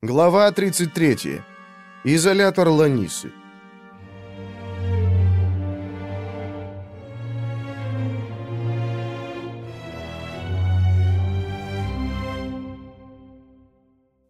Глава 33. Изолятор Ланисы.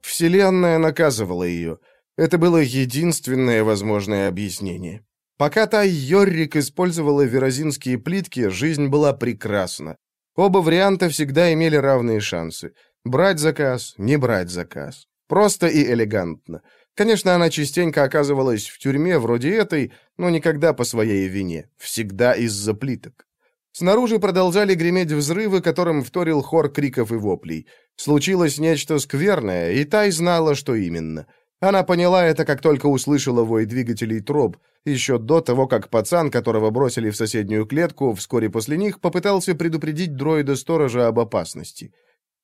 Вселенная наказывала ее. Это было единственное возможное объяснение. Пока Тай Йоррик использовала верозинские плитки, жизнь была прекрасна. Оба варианта всегда имели равные шансы. Брать заказ, не брать заказ. Просто и элегантно. Конечно, она частенько оказывалась в тюрьме вроде этой, но никогда по своей вине. Всегда из-за плиток. Снаружи продолжали греметь взрывы, которым вторил хор криков и воплей. Случилось нечто скверное, и Тай знала, что именно. Она поняла это, как только услышала вой двигателей троб, еще до того, как пацан, которого бросили в соседнюю клетку, вскоре после них попытался предупредить дроида-сторожа об опасности.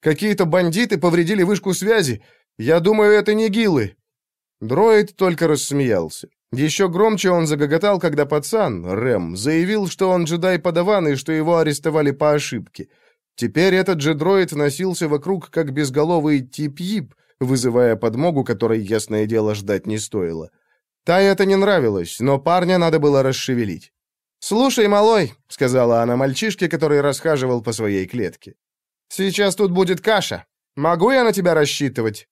«Какие-то бандиты повредили вышку связи. Я думаю, это не гилы». Дроид только рассмеялся. Еще громче он загоготал, когда пацан, Рэм, заявил, что он джедай-подаван и что его арестовали по ошибке. Теперь этот же дроид носился вокруг, как безголовый тип-ип, вызывая подмогу, которой, ясное дело, ждать не стоило. Тай это не нравилось, но парня надо было расшевелить. «Слушай, малой», — сказала она мальчишке, который расхаживал по своей клетке. «Сейчас тут будет каша. Могу я на тебя рассчитывать?»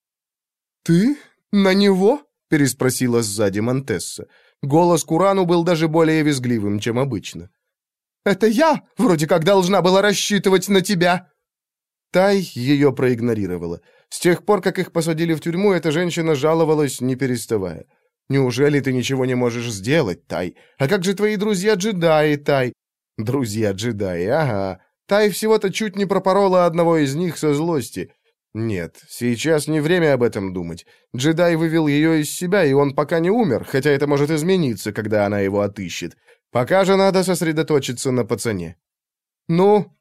«Ты? На него?» — переспросила сзади Монтесса. Голос Курану был даже более визгливым, чем обычно. «Это я вроде как должна была рассчитывать на тебя!» Тай ее проигнорировала. С тех пор, как их посадили в тюрьму, эта женщина жаловалась, не переставая. «Неужели ты ничего не можешь сделать, Тай? А как же твои друзья-джедаи, Тай?» «Друзья-джедаи, ага. Тай всего-то чуть не пропорола одного из них со злости. Нет, сейчас не время об этом думать. Джедай вывел ее из себя, и он пока не умер, хотя это может измениться, когда она его отыщет. Пока же надо сосредоточиться на пацане. Ну?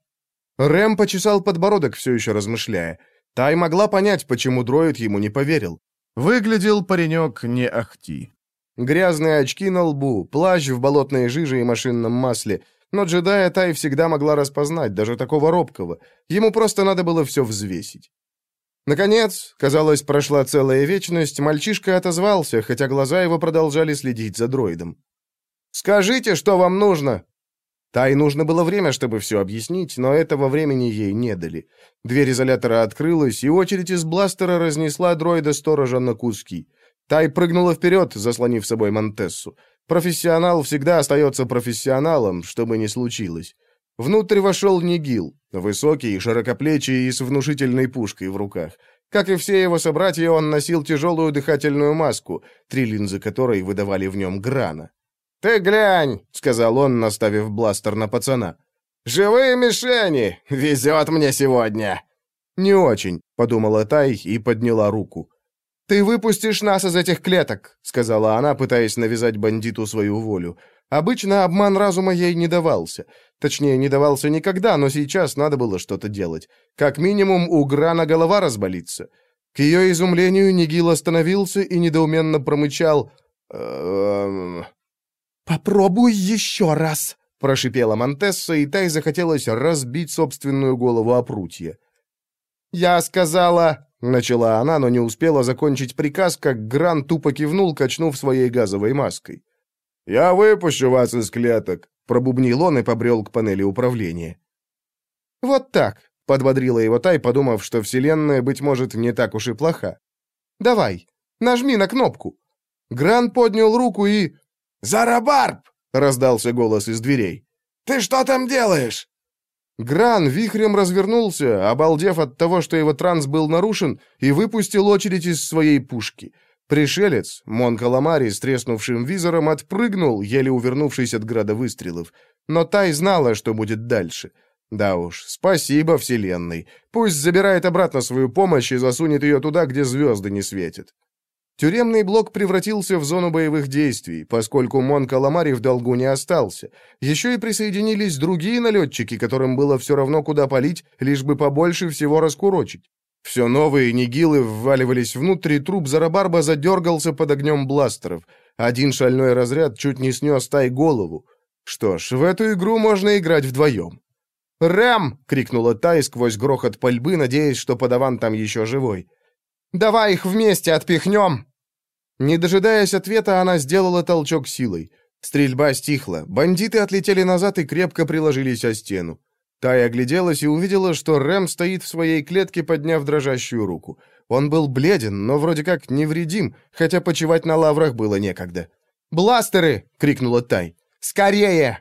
Рэм почесал подбородок, все еще размышляя. Тай могла понять, почему дроид ему не поверил. Выглядел паренек не ахти. Грязные очки на лбу, плащ в болотной жиже и машинном масле. Но джедая Тай всегда могла распознать, даже такого робкого. Ему просто надо было все взвесить. Наконец, казалось, прошла целая вечность, мальчишка отозвался, хотя глаза его продолжали следить за дроидом. «Скажите, что вам нужно?» Тай нужно было время, чтобы все объяснить, но этого времени ей не дали. Дверь изолятора открылась, и очередь из бластера разнесла дроида-сторожа на куски. Тай прыгнула вперед, заслонив собой Монтессу. Профессионал всегда остается профессионалом, что бы ни случилось. Внутрь вошел Нигил, высокий, широкоплечий и с внушительной пушкой в руках. Как и все его собратья, он носил тяжелую дыхательную маску, три линзы которой выдавали в нем грана. «Ты глянь!» — сказал он, наставив бластер на пацана. «Живые мишени! Везет мне сегодня!» «Не очень», — подумала Тай и подняла руку. «Ты выпустишь нас из этих клеток», — сказала она, пытаясь навязать бандиту свою волю. Обычно обман разума ей не давался. Точнее, не давался никогда, но сейчас надо было что-то делать. Как минимум, у Грана голова разболится. К ее изумлению Нигил остановился и недоуменно промычал. «Эм...» «Попробуй еще раз!» — прошипела Монтесса, и Тай захотелось разбить собственную голову о прутье. «Я сказала...» — начала она, но не успела закончить приказ, как Гран тупо кивнул, качнув своей газовой маской. «Я выпущу вас из клеток», — пробубнил он и побрел к панели управления. «Вот так», — подбодрила его Тай, подумав, что Вселенная, быть может, не так уж и плоха. «Давай, нажми на кнопку». Гран поднял руку и... «Зарабарб!» — раздался голос из дверей. «Ты что там делаешь?» Гран вихрем развернулся, обалдев от того, что его транс был нарушен, и выпустил очередь из своей пушки — Пришелец, Мон Каламари с треснувшим визором, отпрыгнул, еле увернувшись от града выстрелов. Но Тай знала, что будет дальше. Да уж, спасибо Вселенной. Пусть забирает обратно свою помощь и засунет ее туда, где звезды не светят. Тюремный блок превратился в зону боевых действий, поскольку Мон Каламари в долгу не остался. Еще и присоединились другие налетчики, которым было все равно, куда палить, лишь бы побольше всего раскурочить. Все новые нигилы вваливались внутрь, и труп Зарабарба задергался под огнем бластеров. Один шальной разряд чуть не снес Тай голову. Что ж, в эту игру можно играть вдвоем. «Рэм!» — крикнула Тай сквозь грохот пальбы, надеясь, что подаван там еще живой. Давай их вместе отпихнем!» Не дожидаясь ответа, она сделала толчок силой. Стрельба стихла, бандиты отлетели назад и крепко приложились о стену. Тая огляделась и увидела, что Рэм стоит в своей клетке, подняв дрожащую руку. Он был бледен, но вроде как невредим, хотя почивать на лаврах было некогда. «Бластеры!» — крикнула Тай. «Скорее!»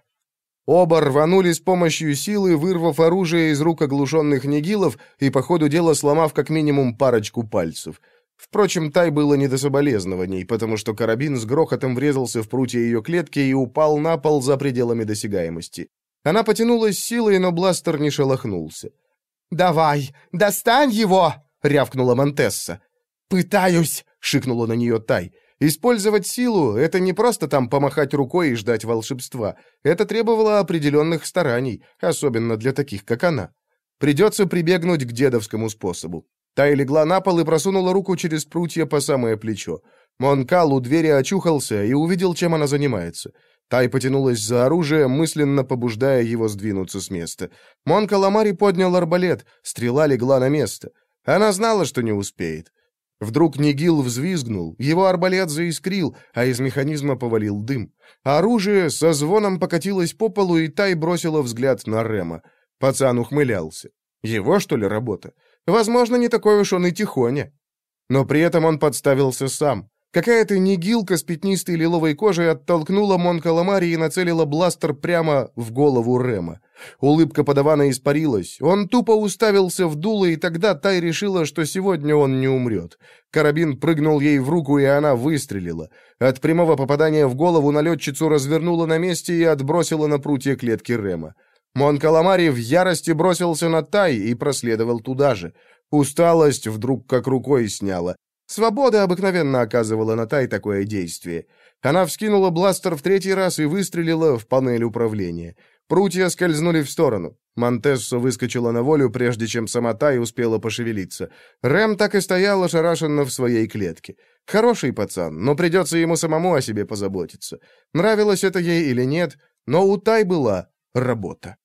Оба рванули с помощью силы, вырвав оружие из рук оглушенных нигилов и по ходу дела сломав как минимум парочку пальцев. Впрочем, Тай было не до соболезнований, потому что карабин с грохотом врезался в прутья ее клетки и упал на пол за пределами досягаемости. Она потянулась силой, но бластер не шелохнулся. «Давай, достань его!» — рявкнула Монтесса. «Пытаюсь!» — шикнула на нее Тай. Использовать силу — это не просто там помахать рукой и ждать волшебства. Это требовало определенных стараний, особенно для таких, как она. Придется прибегнуть к дедовскому способу. Тай легла на пол и просунула руку через прутья по самое плечо. Монкал у двери очухался и увидел, чем она занимается. Тай потянулась за оружие, мысленно побуждая его сдвинуться с места. Монка Ламари поднял арбалет, стрела легла на место. Она знала, что не успеет. Вдруг Нигил взвизгнул, его арбалет заискрил, а из механизма повалил дым. Оружие со звоном покатилось по полу, и Тай бросила взгляд на Рема. Пацан ухмылялся. Его, что ли, работа? Возможно, не такой уж он и тихоня. Но при этом он подставился сам. Какая-то нигилка с пятнистой лиловой кожей оттолкнула Монка Ламари и нацелила бластер прямо в голову Рема. Улыбка подавана испарилась. Он тупо уставился в дуло, и тогда Тай решила, что сегодня он не умрет. Карабин прыгнул ей в руку, и она выстрелила. От прямого попадания в голову налетчицу развернула на месте и отбросила на прутья клетки Рема. Мон Каламари в ярости бросился на Тай и проследовал туда же. Усталость вдруг как рукой сняла. Свобода обыкновенно оказывала на Тай такое действие. Она вскинула бластер в третий раз и выстрелила в панель управления. Прутья скользнули в сторону. Монтессо выскочила на волю, прежде чем сама Тай успела пошевелиться. Рэм так и стоял ошарашенно в своей клетке. Хороший пацан, но придется ему самому о себе позаботиться. Нравилось это ей или нет, но у Тай была работа.